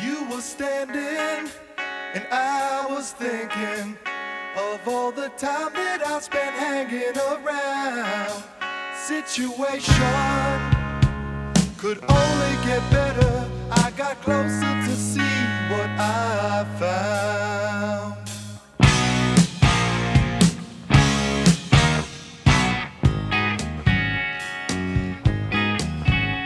You were standing, and I was thinking of all the time that I spent hanging around. Situation could only get better. I got closer to see what I found.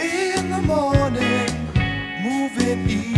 In the morning, moving east.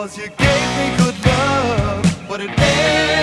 Cause you gave me good love, but it ended.